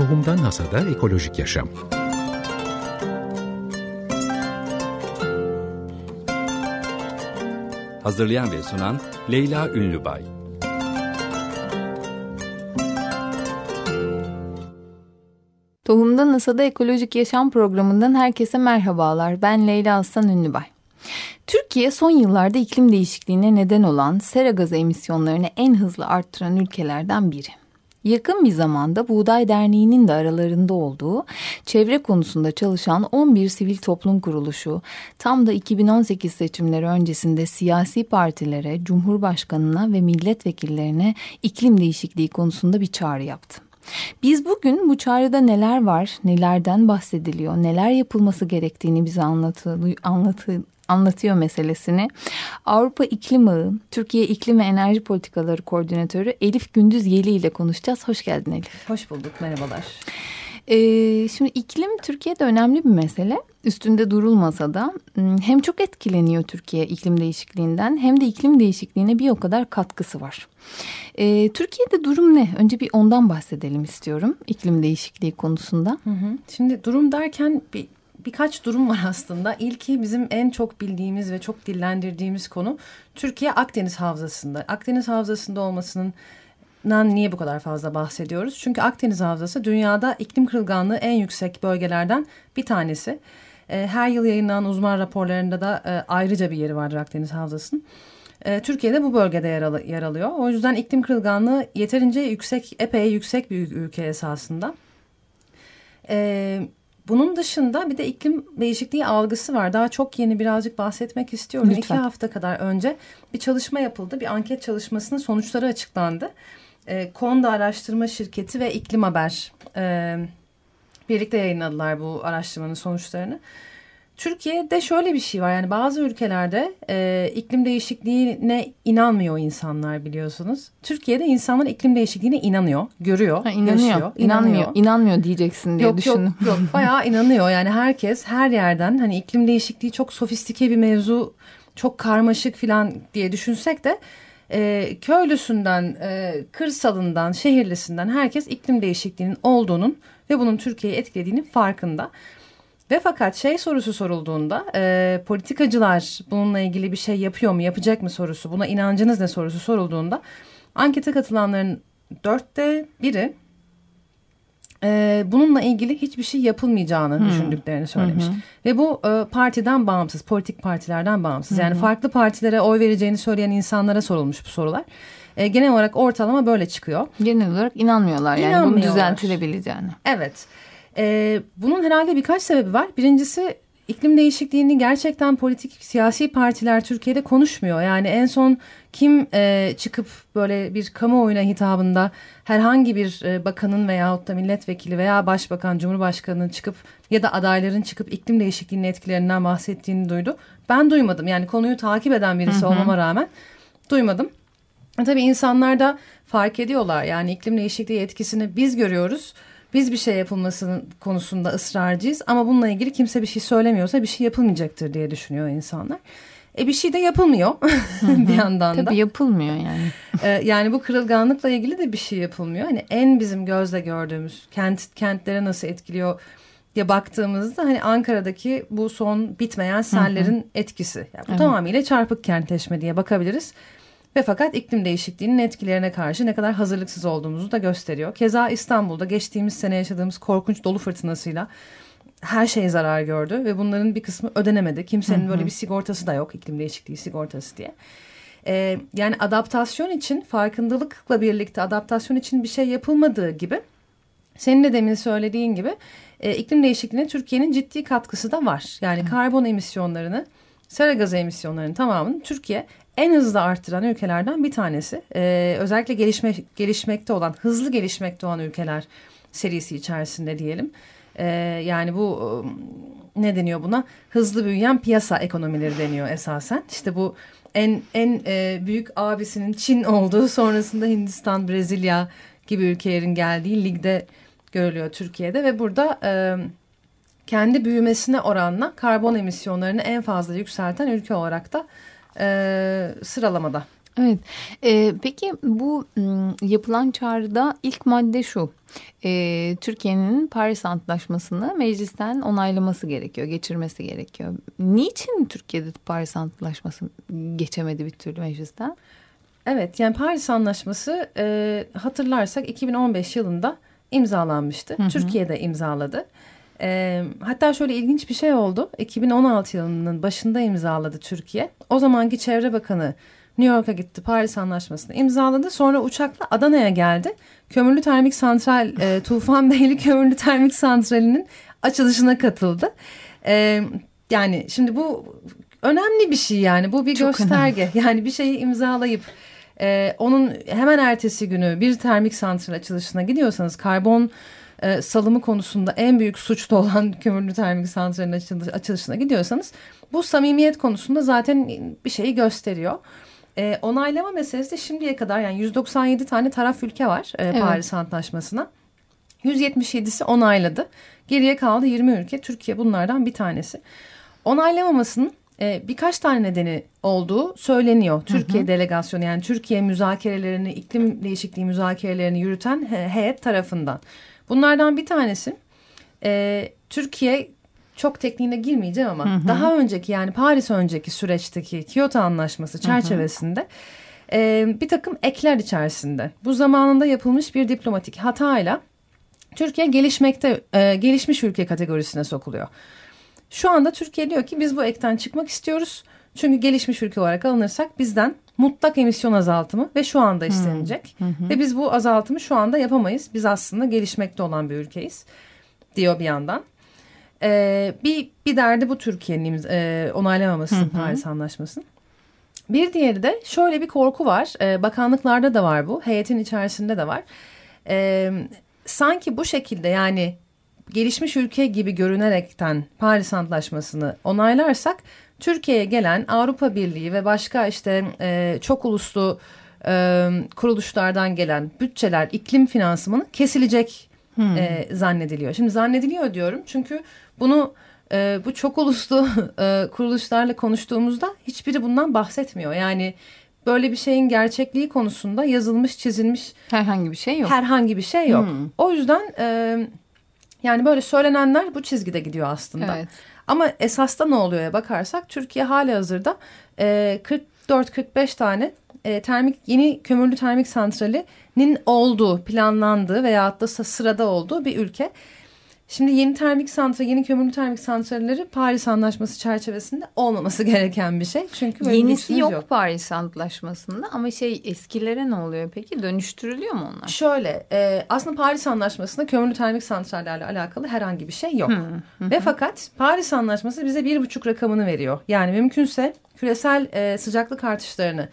Tohumdan Hasada Ekolojik Yaşam Hazırlayan ve sunan Leyla Ünlübay Tohumdan Hasada Ekolojik Yaşam programından herkese merhabalar. Ben Leyla Aslan Ünlübay. Türkiye son yıllarda iklim değişikliğine neden olan sera gazı emisyonlarını en hızlı arttıran ülkelerden biri. Yakın bir zamanda Buğday Derneği'nin de aralarında olduğu çevre konusunda çalışan 11 sivil toplum kuruluşu tam da 2018 seçimleri öncesinde siyasi partilere, Cumhurbaşkanına ve milletvekillerine iklim değişikliği konusunda bir çağrı yaptı. Biz bugün bu çağrıda neler var, nelerden bahsediliyor, neler yapılması gerektiğini bize anlatı, anlatı, anlatıyor meselesini. Avrupa İklim Ağı, Türkiye İklim ve Enerji Politikaları Koordinatörü Elif Gündüz Yeli ile konuşacağız. Hoş geldin Elif. Hoş bulduk, merhabalar. Ee, şimdi iklim Türkiye'de önemli bir mesele. Üstünde durulmasa da hmm, hem çok etkileniyor Türkiye iklim değişikliğinden hem de iklim değişikliğine bir o kadar katkısı var. Ee, Türkiye'de durum ne? Önce bir ondan bahsedelim istiyorum iklim değişikliği konusunda. Hı hı. Şimdi durum derken bir birkaç durum var aslında. İlki bizim en çok bildiğimiz ve çok dillendirdiğimiz konu Türkiye Akdeniz Havzası'nda. Akdeniz Havzası'nda olmasının niye bu kadar fazla bahsediyoruz? Çünkü Akdeniz Havzası dünyada iklim kırılganlığı en yüksek bölgelerden bir tanesi. Ee, her yıl yayınlanan uzman raporlarında da e, ayrıca bir yeri vardır Akdeniz Havzası'nın. Ee, Türkiye'de bu bölgede yer, alıyor. O yüzden iklim kırılganlığı yeterince yüksek, epey yüksek bir ülke esasında. Ee, bunun dışında bir de iklim değişikliği algısı var. Daha çok yeni birazcık bahsetmek istiyorum. Lütfen. İki hafta kadar önce bir çalışma yapıldı. Bir anket çalışmasının sonuçları açıklandı. E, Konda Araştırma Şirketi ve İklim Haber e, birlikte yayınladılar bu araştırmanın sonuçlarını. Türkiye'de şöyle bir şey var yani bazı ülkelerde e, iklim değişikliğine inanmıyor insanlar biliyorsunuz. Türkiye'de insanlar iklim değişikliğine inanıyor, görüyor, ha, inanıyor, yaşıyor. İnanmıyor, inanıyor, inanmıyor diyeceksin diye yok, düşündüm. Yok yok bayağı inanıyor yani herkes her yerden hani iklim değişikliği çok sofistike bir mevzu, çok karmaşık falan diye düşünsek de e, köylüsünden, e, kırsalından, şehirlisinden herkes iklim değişikliğinin olduğunun ve bunun Türkiye'yi etkilediğinin farkında. Ve fakat şey sorusu sorulduğunda e, politikacılar bununla ilgili bir şey yapıyor mu yapacak mı sorusu buna inancınız ne sorusu sorulduğunda ankete katılanların dörtte biri e, bununla ilgili hiçbir şey yapılmayacağını hmm. düşündüklerini söylemiş. Hmm. Ve bu e, partiden bağımsız, politik partilerden bağımsız. Hmm. Yani farklı partilere oy vereceğini söyleyen insanlara sorulmuş bu sorular. E, genel olarak ortalama böyle çıkıyor. Genel olarak inanmıyorlar yani bunu düzeltilebileceğini. Evet. E, bunun herhalde birkaç sebebi var. Birincisi iklim değişikliğini gerçekten politik siyasi partiler Türkiye'de konuşmuyor. Yani en son kim e, çıkıp böyle bir kamuoyuna hitabında herhangi bir e, bakanın veyahut da milletvekili veya başbakan, cumhurbaşkanının çıkıp ya da adayların çıkıp iklim değişikliğinin etkilerinden bahsettiğini duydu. Ben duymadım. Yani konuyu takip eden birisi hı hı. olmama rağmen duymadım. Tabii insanlar da fark ediyorlar. Yani iklim değişikliği etkisini biz görüyoruz. Biz bir şey yapılmasının konusunda ısrarcıyız ama bununla ilgili kimse bir şey söylemiyorsa bir şey yapılmayacaktır diye düşünüyor insanlar. E bir şey de yapılmıyor bir yandan da. Tabii yapılmıyor yani. ee, yani bu kırılganlıkla ilgili de bir şey yapılmıyor. Hani en bizim gözle gördüğümüz kent kentlere nasıl etkiliyor ya baktığımızda hani Ankara'daki bu son bitmeyen sellerin etkisi. Yani bu evet. tamamıyla çarpık kentleşme diye bakabiliriz. Ve fakat iklim değişikliğinin etkilerine karşı ne kadar hazırlıksız olduğumuzu da gösteriyor. Keza İstanbul'da geçtiğimiz sene yaşadığımız korkunç dolu fırtınasıyla her şey zarar gördü ve bunların bir kısmı ödenemedi. Kimsenin böyle bir sigortası da yok iklim değişikliği sigortası diye. Ee, yani adaptasyon için farkındalıkla birlikte adaptasyon için bir şey yapılmadığı gibi senin de demin söylediğin gibi e, iklim değişikliğine Türkiye'nin ciddi katkısı da var. Yani karbon emisyonlarını, sera gazı emisyonlarının tamamını Türkiye en hızlı arttıran ülkelerden bir tanesi. Ee, özellikle gelişme, gelişmekte olan, hızlı gelişmekte olan ülkeler serisi içerisinde diyelim. Ee, yani bu ıı, ne deniyor buna? Hızlı büyüyen piyasa ekonomileri deniyor esasen. İşte bu en en e, büyük abisinin Çin olduğu sonrasında Hindistan, Brezilya gibi ülkelerin geldiği ligde görülüyor Türkiye'de ve burada e, kendi büyümesine oranla karbon emisyonlarını en fazla yükselten ülke olarak da e, sıralamada. Evet. Ee, peki bu yapılan çağrıda ilk madde şu. Ee, Türkiye'nin Paris Antlaşması'nı meclisten onaylaması gerekiyor, geçirmesi gerekiyor. Niçin Türkiye'de Paris Antlaşması geçemedi bir türlü meclisten? Evet yani Paris Anlaşması e, hatırlarsak 2015 yılında imzalanmıştı. Hı hı. Türkiye'de imzaladı. E, hatta şöyle ilginç bir şey oldu. 2016 yılının başında imzaladı Türkiye. O zamanki Çevre Bakanı New York'a gitti. Paris Anlaşması'nı imzaladı. Sonra uçakla Adana'ya geldi. Kömürlü Termik Santral, e, Tufan Beyli Kömürlü Termik Santrali'nin açılışına katıldı. E, yani şimdi bu önemli bir şey yani. Bu bir Çok gösterge. Önemli. Yani bir şeyi imzalayıp e, onun hemen ertesi günü bir termik santral açılışına gidiyorsanız karbon e, salımı konusunda en büyük suçlu olan kömürlü termik santralin açılış, açılışına gidiyorsanız bu samimiyet konusunda zaten bir şeyi gösteriyor. E, onaylama meselesi de şimdiye kadar yani 197 tane taraf ülke var e, evet. Paris Antlaşması'na. 177'si onayladı. Geriye kaldı 20 ülke. Türkiye bunlardan bir tanesi. Onaylamamasının e, birkaç tane nedeni olduğu söyleniyor. Türkiye hı hı. delegasyonu yani Türkiye müzakerelerini, iklim değişikliği müzakerelerini yürüten heyet tarafından. Bunlardan bir tanesi e, Türkiye çok tekniğine girmeyeceğim ama hı hı. daha önceki yani Paris önceki süreçteki Kyoto Anlaşması çerçevesinde hı hı. E, bir takım ekler içerisinde bu zamanında yapılmış bir diplomatik hatayla Türkiye gelişmekte e, gelişmiş ülke kategorisine sokuluyor. Şu anda Türkiye diyor ki biz bu ekten çıkmak istiyoruz. Çünkü gelişmiş ülke olarak alınırsak bizden mutlak emisyon azaltımı ve şu anda istenecek. Hı hı. Ve biz bu azaltımı şu anda yapamayız. Biz aslında gelişmekte olan bir ülkeyiz diyor bir yandan. Ee, bir, bir derdi bu Türkiye'nin e, onaylamaması. Paris Anlaşması'nın. Bir diğeri de şöyle bir korku var. Ee, bakanlıklarda da var bu. Heyetin içerisinde de var. Ee, sanki bu şekilde yani gelişmiş ülke gibi görünerekten Paris Antlaşması'nı onaylarsak Türkiye'ye gelen Avrupa Birliği ve başka işte e, çok uluslu e, kuruluşlardan gelen bütçeler iklim finansmanı kesilecek hmm. e, zannediliyor. Şimdi zannediliyor diyorum çünkü bunu e, bu çok uluslu e, kuruluşlarla konuştuğumuzda hiçbiri bundan bahsetmiyor. Yani böyle bir şeyin gerçekliği konusunda yazılmış çizilmiş herhangi bir şey yok. Herhangi bir şey yok. Hmm. O yüzden e, yani böyle söylenenler bu çizgide gidiyor aslında. Evet. Ama esasta ne oluyor bakarsak Türkiye hali hazırda e, 44-45 tane e, termik yeni kömürlü termik santralinin olduğu, planlandığı veyahut da sırada olduğu bir ülke. Şimdi yeni termik santral, yeni kömürlü termik santralleri Paris Anlaşması çerçevesinde olmaması gereken bir şey. Çünkü yenisi yok, yok Paris Antlaşması'nda ama şey eskilere ne oluyor peki? Dönüştürülüyor mu onlar? Şöyle e, aslında Paris Anlaşması'nda kömürlü termik santrallerle alakalı herhangi bir şey yok. Hı, hı. Ve fakat Paris Anlaşması bize bir buçuk rakamını veriyor. Yani mümkünse küresel e, sıcaklık artışlarını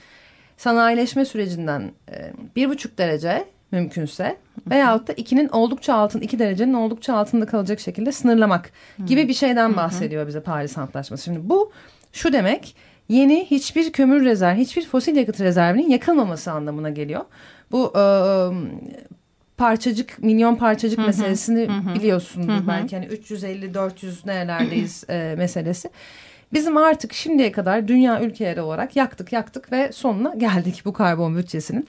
sanayileşme sürecinden e, bir buçuk derece mümkünse veyahut da ikinin oldukça altın iki derecenin oldukça altında kalacak şekilde sınırlamak gibi bir şeyden bahsediyor bize Paris Antlaşması. Şimdi bu şu demek yeni hiçbir kömür rezerv, hiçbir fosil yakıt rezervinin yakılmaması anlamına geliyor. Bu e, parçacık, milyon parçacık meselesini biliyorsundur belki. Hani 350-400 nerelerdeyiz e, meselesi. Bizim artık şimdiye kadar dünya ülkeleri olarak yaktık yaktık ve sonuna geldik bu karbon bütçesinin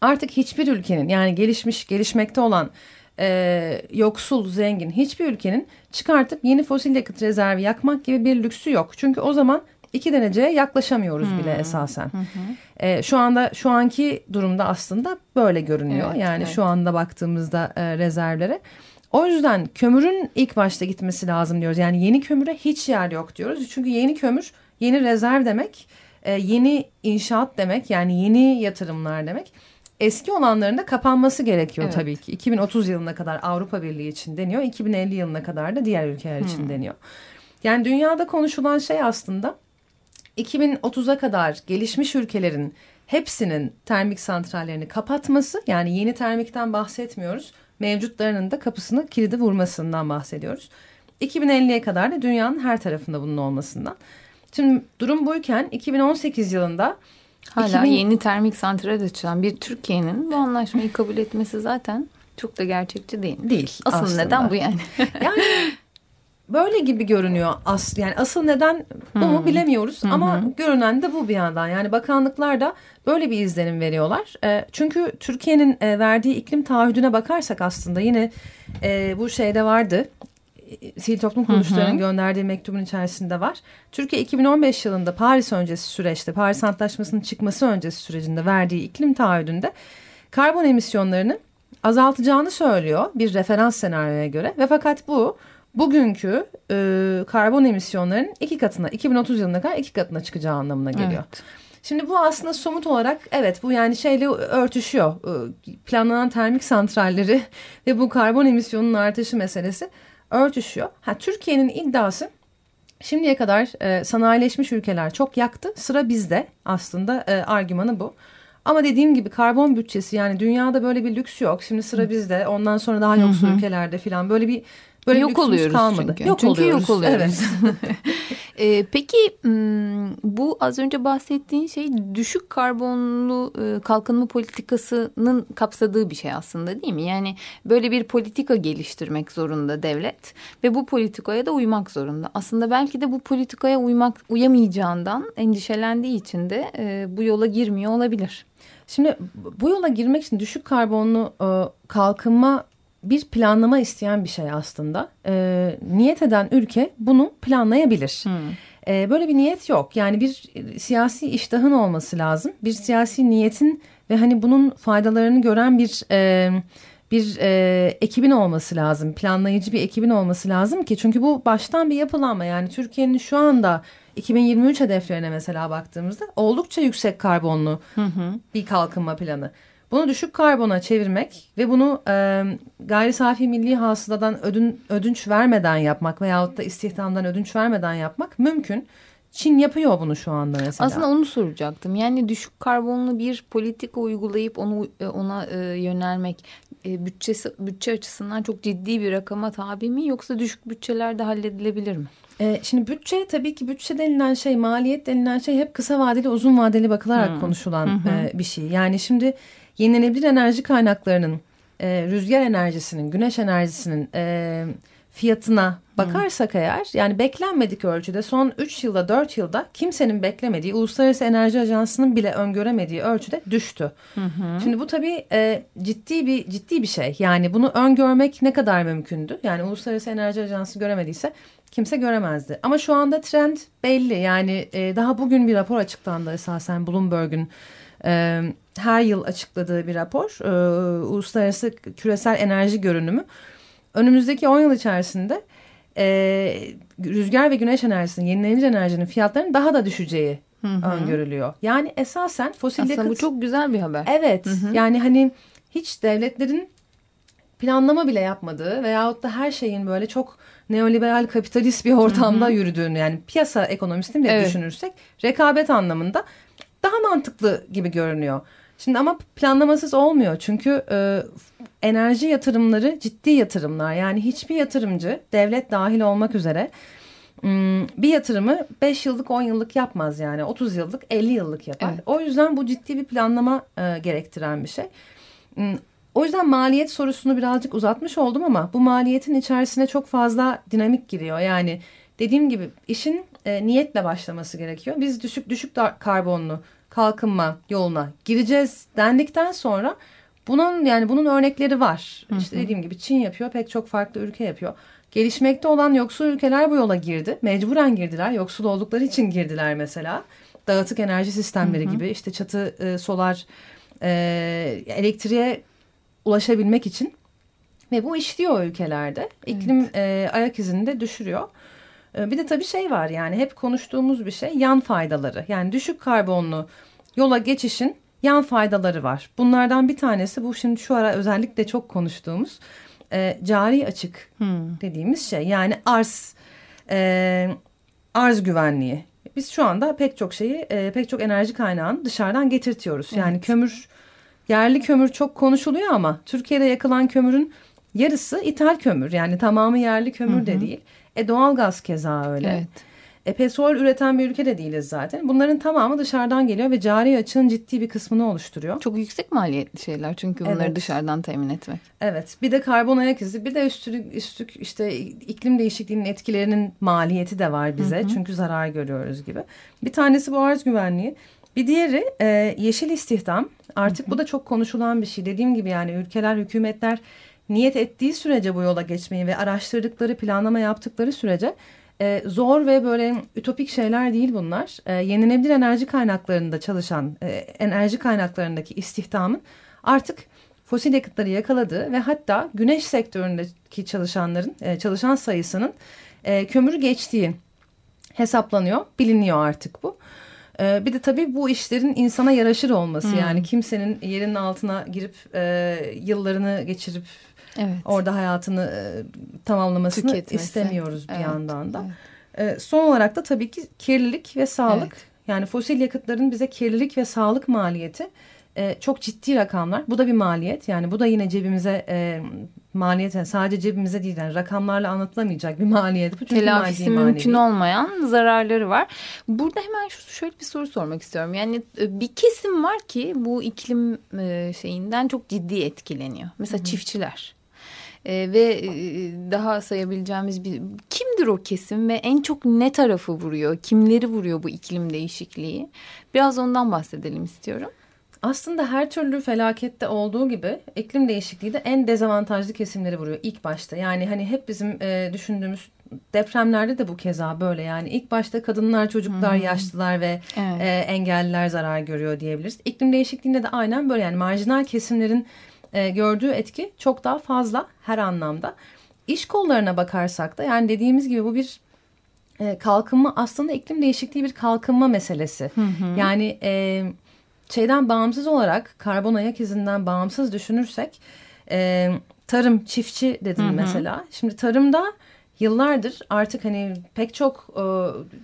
artık hiçbir ülkenin yani gelişmiş gelişmekte olan e, yoksul zengin hiçbir ülkenin çıkartıp yeni fosil yakıt rezervi yakmak gibi bir lüksü yok. Çünkü o zaman iki dereceye yaklaşamıyoruz hmm. bile esasen. Hmm. E, şu anda şu anki durumda aslında böyle görünüyor. Evet, yani evet. şu anda baktığımızda e, rezervlere. O yüzden kömürün ilk başta gitmesi lazım diyoruz. Yani yeni kömüre hiç yer yok diyoruz. Çünkü yeni kömür yeni rezerv demek, e, yeni inşaat demek yani yeni yatırımlar demek eski olanların da kapanması gerekiyor evet. tabii ki. 2030 yılına kadar Avrupa Birliği için deniyor. 2050 yılına kadar da diğer ülkeler için hmm. deniyor. Yani dünyada konuşulan şey aslında 2030'a kadar gelişmiş ülkelerin hepsinin termik santrallerini kapatması yani yeni termikten bahsetmiyoruz. Mevcutlarının da kapısını kilidi vurmasından bahsediyoruz. 2050'ye kadar da dünyanın her tarafında bunun olmasından. Şimdi durum buyken 2018 yılında Hala 2000... yeni termik santral açılan bir Türkiye'nin bu anlaşmayı kabul etmesi zaten çok da gerçekçi değil. Değil Asıl aslında. neden bu yani? yani böyle gibi görünüyor. As, yani asıl neden bu mu Hmm. bilemiyoruz ama görünen de bu bir yandan. Yani bakanlıklar da böyle bir izlenim veriyorlar. E, çünkü Türkiye'nin e, verdiği iklim taahhüdüne bakarsak aslında yine e, bu şeyde vardı. E, Sivil toplum kuruluşlarının gönderdiği mektubun içerisinde var. Türkiye 2015 yılında Paris öncesi süreçte, Paris Antlaşması'nın çıkması öncesi sürecinde verdiği iklim taahhüdünde karbon emisyonlarını azaltacağını söylüyor bir referans senaryoya göre ve fakat bu bugünkü e, karbon emisyonlarının iki katına 2030 yılına kadar iki katına çıkacağı anlamına geliyor. Evet. Şimdi bu aslında somut olarak evet bu yani şeyle örtüşüyor. Ee, Planlanan termik santralleri ve bu karbon emisyonunun artışı meselesi örtüşüyor. Ha, Türkiye'nin iddiası şimdiye kadar e, sanayileşmiş ülkeler çok yaktı. Sıra bizde aslında e, argümanı bu. Ama dediğim gibi karbon bütçesi yani dünyada böyle bir lüks yok. Şimdi sıra bizde ondan sonra daha yoksul ülkelerde falan böyle bir böyle yok oluyoruz kalmadı. çünkü. Yok çünkü oluyoruz. yok oluyoruz. Evet. Ee, peki bu az önce bahsettiğin şey düşük karbonlu e, kalkınma politikasının kapsadığı bir şey aslında değil mi? Yani böyle bir politika geliştirmek zorunda devlet ve bu politikaya da uymak zorunda. Aslında belki de bu politikaya uymak uyamayacağından endişelendiği için de e, bu yola girmiyor olabilir. Şimdi bu yola girmek için düşük karbonlu e, kalkınma bir planlama isteyen bir şey aslında. E, niyet eden ülke bunu planlayabilir. E, böyle bir niyet yok. Yani bir e, siyasi iştahın olması lazım. Bir siyasi niyetin ve hani bunun faydalarını gören bir e, bir e, ekibin olması lazım. Planlayıcı bir ekibin olması lazım ki çünkü bu baştan bir yapılanma. Yani Türkiye'nin şu anda 2023 hedeflerine mesela baktığımızda oldukça yüksek karbonlu bir kalkınma planı. Bunu düşük karbona çevirmek ve bunu e, gayri safi milli hasıladan ödün, ödünç vermeden yapmak veyahut da istihdamdan ödünç vermeden yapmak mümkün. Çin yapıyor bunu şu anda mesela. Aslında onu soracaktım. Yani düşük karbonlu bir politika uygulayıp onu e, ona e, yönelmek e, bütçesi bütçe açısından çok ciddi bir rakama tabi mi yoksa düşük bütçelerde halledilebilir mi? Ee, şimdi bütçe tabii ki bütçe denilen şey maliyet denilen şey hep kısa vadeli uzun vadeli bakılarak konuşulan e, bir şey. Yani şimdi yenilenebilir enerji kaynaklarının e, rüzgar enerjisinin güneş enerjisinin e, fiyatına bakarsak eğer yani beklenmedik ölçüde son 3 yılda 4 yılda kimsenin beklemediği Uluslararası Enerji Ajansı'nın bile öngöremediği ölçüde düştü. Şimdi bu tabii e, ciddi bir ciddi bir şey. Yani bunu öngörmek ne kadar mümkündü? Yani Uluslararası Enerji Ajansı göremediyse kimse göremezdi. Ama şu anda trend belli. Yani e, daha bugün bir rapor açıklandı esasen Bloomberg'un e, her yıl açıkladığı bir rapor. E, Uluslararası Küresel Enerji Görünümü. Önümüzdeki 10 yıl içerisinde e, rüzgar ve güneş enerjisinin, yenilenebilir enerjinin fiyatlarının daha da düşeceği öngörülüyor. Yani esasen fosil Aslında yakıt... bu çok güzel bir haber. Evet yani hani hiç devletlerin planlama bile yapmadığı veyahut da her şeyin böyle çok neoliberal kapitalist bir ortamda yürüdüğünü yani piyasa ekonomisini bile Evet. düşünürsek rekabet anlamında daha mantıklı gibi görünüyor. Şimdi ama planlamasız olmuyor çünkü e, enerji yatırımları ciddi yatırımlar yani hiçbir yatırımcı devlet dahil olmak üzere bir yatırımı 5 yıllık 10 yıllık yapmaz yani 30 yıllık 50 yıllık yapar. Evet. O yüzden bu ciddi bir planlama e, gerektiren bir şey. O yüzden maliyet sorusunu birazcık uzatmış oldum ama bu maliyetin içerisine çok fazla dinamik giriyor. Yani dediğim gibi işin e, niyetle başlaması gerekiyor. Biz düşük düşük karbonlu kalkınma yoluna gireceğiz dendikten sonra bunun yani bunun örnekleri var. İşte dediğim gibi Çin yapıyor, pek çok farklı ülke yapıyor. Gelişmekte olan yoksul ülkeler bu yola girdi. Mecburen girdiler. Yoksul oldukları için girdiler mesela. Dağıtık enerji sistemleri gibi işte çatı e, solar e, elektriğe ulaşabilmek için. Ve bu işliyor ülkelerde. İklim e, ayak izini de düşürüyor. E, bir de tabii şey var yani hep konuştuğumuz bir şey yan faydaları. Yani düşük karbonlu yola geçişin yan faydaları var. Bunlardan bir tanesi bu şimdi şu ara özellikle çok konuştuğumuz e, cari açık dediğimiz şey. Yani arz e, arz güvenliği. Biz şu anda pek çok şeyi e, pek çok enerji kaynağını dışarıdan getirtiyoruz. Yani kömür yerli kömür çok konuşuluyor ama Türkiye'de yakılan kömürün yarısı ithal kömür. Yani tamamı yerli kömür de değil. E doğalgaz keza öyle. Evet. E, petrol üreten bir ülke de değiliz zaten. Bunların tamamı dışarıdan geliyor ve cari açığın ciddi bir kısmını oluşturuyor. Çok yüksek maliyetli şeyler çünkü bunları evet. dışarıdan temin etmek. Evet bir de karbon ayak izi bir de üstlük, üstlük işte iklim değişikliğinin etkilerinin maliyeti de var bize. Hı hı. Çünkü zarar görüyoruz gibi. Bir tanesi bu arz güvenliği. Bir diğeri e, yeşil istihdam. Artık hı hı. bu da çok konuşulan bir şey. Dediğim gibi yani ülkeler, hükümetler niyet ettiği sürece bu yola geçmeyi ve araştırdıkları, planlama yaptıkları sürece e, zor ve böyle ütopik şeyler değil bunlar. E, yenilenebilir enerji kaynaklarında çalışan, e, enerji kaynaklarındaki istihdamın artık fosil yakıtları yakaladığı ve hatta güneş sektöründeki çalışanların, e, çalışan sayısının e, kömürü geçtiği hesaplanıyor, biliniyor artık bu. E, bir de tabii bu işlerin insana yaraşır olması hmm. yani kimsenin yerinin altına girip e, yıllarını geçirip Evet. Orada hayatını e, tamamlamasını Tüketmesi. istemiyoruz bir evet. yandan da. Evet. E, son olarak da tabii ki kirlilik ve sağlık. Evet. Yani fosil yakıtların bize kirlilik ve sağlık maliyeti e, çok ciddi rakamlar. Bu da bir maliyet. Yani bu da yine cebimize e, maliyet yani sadece cebimize değil yani rakamlarla anlatılamayacak bir maliyet. Bu çünkü Telafisi mümkün olmayan zararları var. Burada hemen şu şöyle bir soru sormak istiyorum. Yani e, bir kesim var ki bu iklim e, şeyinden çok ciddi etkileniyor. Mesela Hı -hı. çiftçiler e, ve e, daha sayabileceğimiz bir kimdir o kesim ve en çok ne tarafı vuruyor? Kimleri vuruyor bu iklim değişikliği? Biraz ondan bahsedelim istiyorum. Aslında her türlü felakette olduğu gibi iklim değişikliği de en dezavantajlı kesimleri vuruyor ilk başta. Yani hani hep bizim e, düşündüğümüz depremlerde de bu keza böyle yani ilk başta kadınlar, çocuklar, hmm. yaşlılar ve evet. e, engelliler zarar görüyor diyebiliriz. İklim değişikliğinde de aynen böyle yani marjinal kesimlerin e, gördüğü etki çok daha fazla her anlamda. İş kollarına bakarsak da yani dediğimiz gibi bu bir e, kalkınma aslında iklim değişikliği bir kalkınma meselesi. Hı hı. Yani e, şeyden bağımsız olarak karbon ayak izinden bağımsız düşünürsek e, tarım çiftçi dedim hı hı. mesela. Şimdi tarımda yıllardır artık hani pek çok e,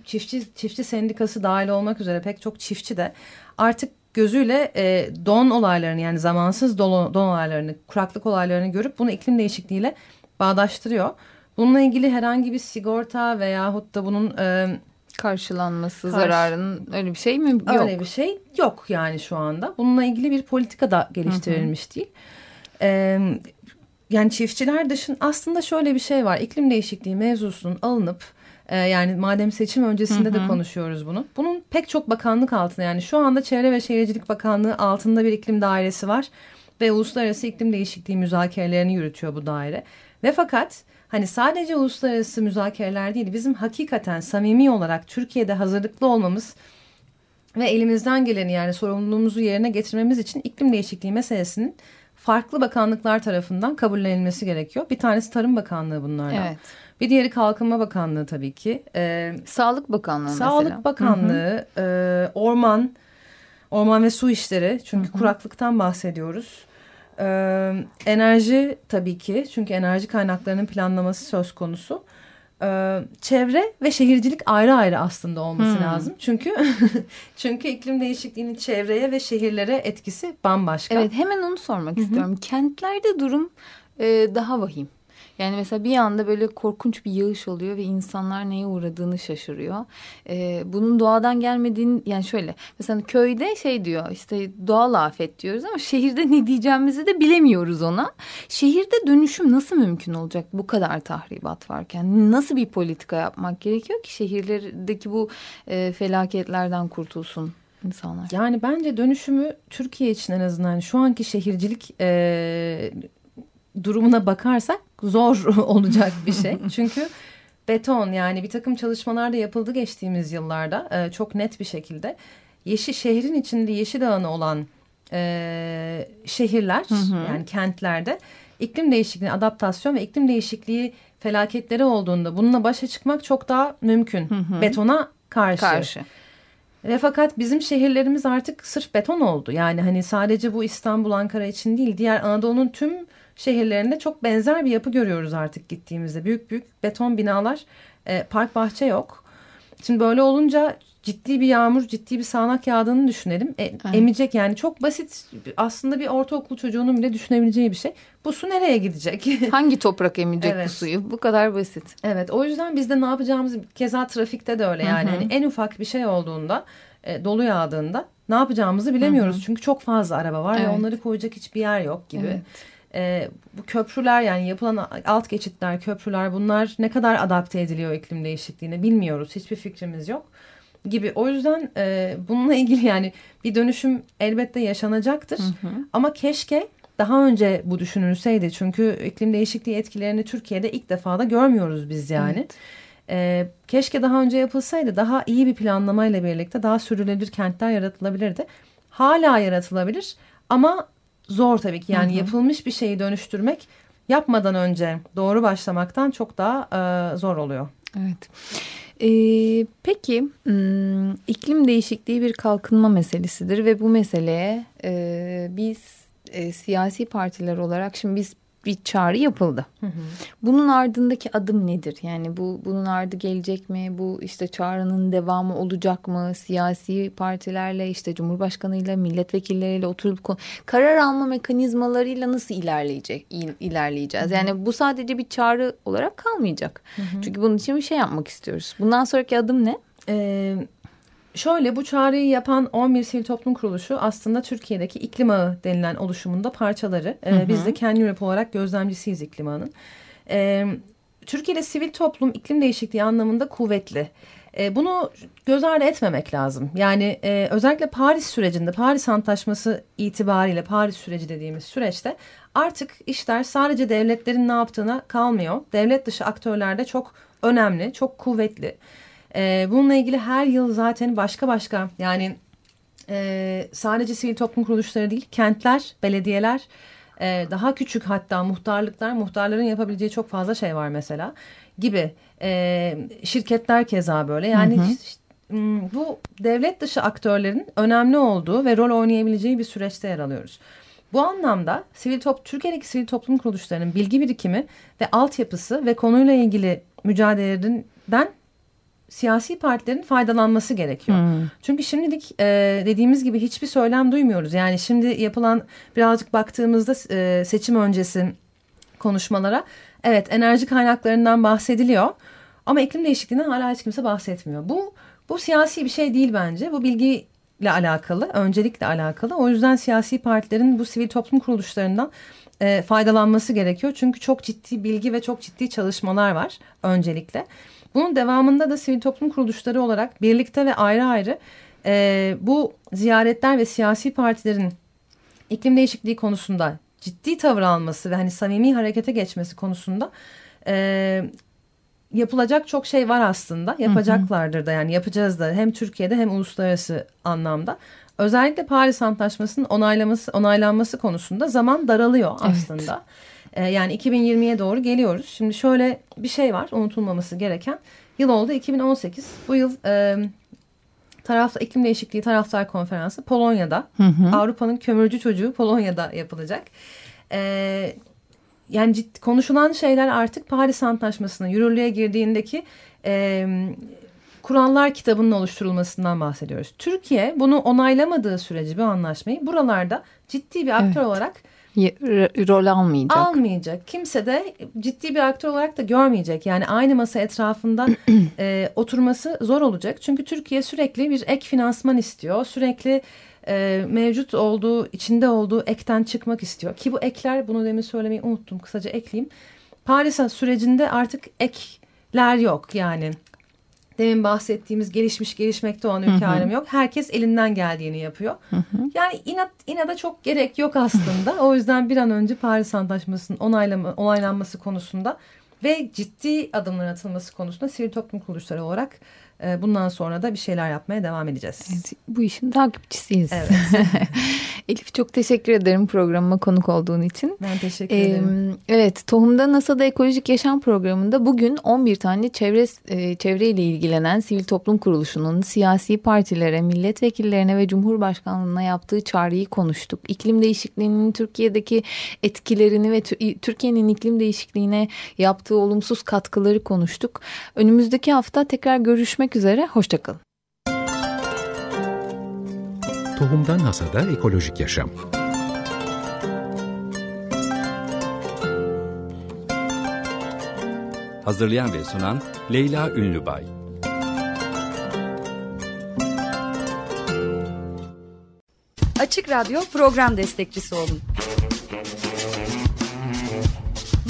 çiftçi çiftçi sendikası dahil olmak üzere pek çok çiftçi de artık gözüyle e, don olaylarını yani zamansız don, don olaylarını, kuraklık olaylarını görüp bunu iklim değişikliğiyle bağdaştırıyor. Bununla ilgili herhangi bir sigorta veyahut da bunun e, karşılanması, karşı, zararının öyle bir şey mi yok? Öyle bir şey yok yani şu anda. Bununla ilgili bir politika da geliştirilmiş hı hı. değil. E, yani çiftçiler dışın aslında şöyle bir şey var. İklim değişikliği mevzusunun alınıp ee, yani madem seçim öncesinde hı hı. de konuşuyoruz bunu. Bunun pek çok bakanlık altında yani şu anda Çevre ve Şehircilik Bakanlığı altında bir iklim dairesi var. Ve uluslararası iklim değişikliği müzakerelerini yürütüyor bu daire. Ve fakat hani sadece uluslararası müzakereler değil bizim hakikaten samimi olarak Türkiye'de hazırlıklı olmamız ve elimizden geleni yani sorumluluğumuzu yerine getirmemiz için iklim değişikliği meselesinin farklı bakanlıklar tarafından kabullenilmesi gerekiyor. Bir tanesi Tarım Bakanlığı bunlardan. Evet. Bir diğeri Kalkınma Bakanlığı tabii ki. Ee, Sağlık Bakanlığı Sağlık mesela. Bakanlığı, hı hı. E, Orman, Orman ve Su İşleri. Çünkü hı hı. kuraklıktan bahsediyoruz. Ee, enerji tabii ki çünkü enerji kaynaklarının planlaması söz konusu. Ee, çevre ve şehircilik ayrı ayrı aslında olması hmm. lazım. Çünkü çünkü iklim değişikliğinin çevreye ve şehirlere etkisi bambaşka. Evet hemen onu sormak Hı -hı. istiyorum. Kentlerde durum e, daha vahim. Yani mesela bir anda böyle korkunç bir yağış oluyor ve insanlar neye uğradığını şaşırıyor. Ee, bunun doğadan gelmediğini yani şöyle mesela köyde şey diyor işte doğal afet diyoruz ama şehirde ne diyeceğimizi de bilemiyoruz ona. Şehirde dönüşüm nasıl mümkün olacak bu kadar tahribat varken? Nasıl bir politika yapmak gerekiyor ki şehirlerdeki bu e, felaketlerden kurtulsun? insanlar. Yani bence dönüşümü Türkiye için en azından şu anki şehircilik e, durumuna bakarsak zor olacak bir şey. Çünkü beton yani bir takım çalışmalar da yapıldı geçtiğimiz yıllarda e, çok net bir şekilde. Yeşil şehrin içinde yeşil alanı olan e, şehirler hı hı. yani kentlerde iklim değişikliği adaptasyon ve iklim değişikliği felaketleri olduğunda bununla başa çıkmak çok daha mümkün. Hı hı. Betona karşı. karşı. Ve fakat bizim şehirlerimiz artık sırf beton oldu. Yani hani sadece bu İstanbul, Ankara için değil, diğer Anadolu'nun tüm şehirlerinde çok benzer bir yapı görüyoruz artık gittiğimizde. Büyük büyük beton binalar, e, park bahçe yok. Şimdi böyle olunca ciddi bir yağmur, ciddi bir sağanak yağdığını düşünelim. E, Emecek yani çok basit aslında bir ortaokul çocuğunun bile düşünebileceği bir şey. Bu su nereye gidecek? Hangi toprak emecek evet. bu suyu? Bu kadar basit. Evet o yüzden biz de ne yapacağımızı keza trafikte de öyle yani. Hani en ufak bir şey olduğunda e, dolu yağdığında ne yapacağımızı bilemiyoruz. Hı hı. Çünkü çok fazla araba var evet. ve onları koyacak hiçbir yer yok gibi. Evet. E, bu köprüler yani yapılan alt geçitler, köprüler bunlar ne kadar adapte ediliyor iklim değişikliğine bilmiyoruz. Hiçbir fikrimiz yok gibi. O yüzden e, bununla ilgili yani bir dönüşüm elbette yaşanacaktır. Hı hı. Ama keşke daha önce bu düşünülseydi. Çünkü iklim değişikliği etkilerini Türkiye'de ilk defa da görmüyoruz biz yani. Evet. E, keşke daha önce yapılsaydı daha iyi bir planlamayla birlikte daha sürülebilir kentler yaratılabilirdi. Hala yaratılabilir ama zor tabii ki. Yani hı hı. yapılmış bir şeyi dönüştürmek yapmadan önce doğru başlamaktan çok daha e, zor oluyor. Evet. Ee, peki iklim değişikliği bir kalkınma meselesidir ve bu meseleye e, biz e, siyasi partiler olarak şimdi biz bir çağrı yapıldı. Hı hı. Bunun ardındaki adım nedir? Yani bu bunun ardı gelecek mi? Bu işte çağrının devamı olacak mı? Siyasi partilerle işte Cumhurbaşkanıyla milletvekilleriyle oturup karar alma mekanizmalarıyla nasıl ilerleyecek ilerleyeceğiz? Hı hı. Yani bu sadece bir çağrı olarak kalmayacak. Hı hı. Çünkü bunun için bir şey yapmak istiyoruz. Bundan sonraki adım ne? Ee, Şöyle bu çağrıyı yapan 11 sivil toplum kuruluşu aslında Türkiye'deki iklim ağı denilen oluşumunda parçaları. Ee, hı hı. Biz de Can Europe olarak gözlemcisiyiz iklim ağının. Ee, Türkiye'de sivil toplum iklim değişikliği anlamında kuvvetli. E, bunu göz ardı etmemek lazım. Yani e, özellikle Paris sürecinde, Paris Antlaşması itibariyle Paris süreci dediğimiz süreçte artık işler sadece devletlerin ne yaptığına kalmıyor. Devlet dışı aktörler de çok önemli, çok kuvvetli. E, bununla ilgili her yıl zaten başka başka yani e, sadece sivil toplum kuruluşları değil kentler, belediyeler e, daha küçük hatta muhtarlıklar muhtarların yapabileceği çok fazla şey var mesela gibi e, şirketler keza böyle yani hı hı. bu devlet dışı aktörlerin önemli olduğu ve rol oynayabileceği bir süreçte yer alıyoruz. Bu anlamda sivil top Türkiye'deki sivil toplum kuruluşlarının bilgi birikimi ve altyapısı ve konuyla ilgili mücadelelerinden siyasi partilerin faydalanması gerekiyor. Hmm. Çünkü şimdilik e, dediğimiz gibi hiçbir söylem duymuyoruz. Yani şimdi yapılan birazcık baktığımızda e, seçim öncesi konuşmalara evet enerji kaynaklarından bahsediliyor. Ama iklim değişikliğinden hala hiç kimse bahsetmiyor. Bu bu siyasi bir şey değil bence. Bu bilgiyle alakalı, öncelikle alakalı. O yüzden siyasi partilerin bu sivil toplum kuruluşlarından e, faydalanması gerekiyor. Çünkü çok ciddi bilgi ve çok ciddi çalışmalar var öncelikle. Bunun devamında da sivil toplum kuruluşları olarak birlikte ve ayrı ayrı e, bu ziyaretler ve siyasi partilerin iklim değişikliği konusunda ciddi tavır alması ve hani samimi harekete geçmesi konusunda e, yapılacak çok şey var aslında. Yapacaklardır da yani yapacağız da hem Türkiye'de hem uluslararası anlamda. Özellikle Paris Antlaşması'nın onaylaması, onaylanması konusunda zaman daralıyor aslında. Evet. E, yani 2020'ye doğru geliyoruz. Şimdi şöyle bir şey var unutulmaması gereken. Yıl oldu 2018. Bu yıl e, tarafta iklim değişikliği taraftar konferansı Polonya'da. Avrupa'nın kömürcü çocuğu Polonya'da yapılacak. E, yani ciddi, konuşulan şeyler artık Paris Antlaşması'nın yürürlüğe girdiğindeki e, kurallar kitabının oluşturulmasından bahsediyoruz. Türkiye bunu onaylamadığı sürece bir anlaşmayı buralarda ciddi bir aktör evet. olarak rol almayacak. Almayacak. Kimse de ciddi bir aktör olarak da görmeyecek. Yani aynı masa etrafında e, oturması zor olacak. Çünkü Türkiye sürekli bir ek finansman istiyor. Sürekli e, mevcut olduğu, içinde olduğu ekten çıkmak istiyor. Ki bu ekler, bunu demin söylemeyi unuttum. Kısaca ekleyeyim. Paris sürecinde artık ekler yok yani demin bahsettiğimiz gelişmiş gelişmekte olan ülke ayrımı yok. Herkes elinden geldiğini yapıyor. Hı hı. Yani inat inada çok gerek yok aslında. o yüzden bir an önce Paris Antlaşması'nın onaylama, onaylanması konusunda ve ciddi adımlar atılması konusunda sivil toplum kuruluşları olarak bundan sonra da bir şeyler yapmaya devam edeceğiz. Evet, bu işin takipçisiyiz. Evet. Elif çok teşekkür ederim programıma konuk olduğun için. Ben teşekkür ederim. evet, Tohum'da NASA'da Ekolojik Yaşam programında bugün 11 tane çevre e, çevreyle ilgilenen sivil toplum kuruluşunun siyasi partilere, milletvekillerine ve Cumhurbaşkanlığına yaptığı çağrıyı konuştuk. İklim değişikliğinin Türkiye'deki etkilerini ve Türkiye'nin iklim değişikliğine yaptığı olumsuz katkıları konuştuk. Önümüzdeki hafta tekrar görüşmek üzere, hoşçakalın. Tohumdan Hasada Ekolojik Yaşam Hazırlayan ve sunan Leyla Ünlübay Açık Radyo program destekçisi olun.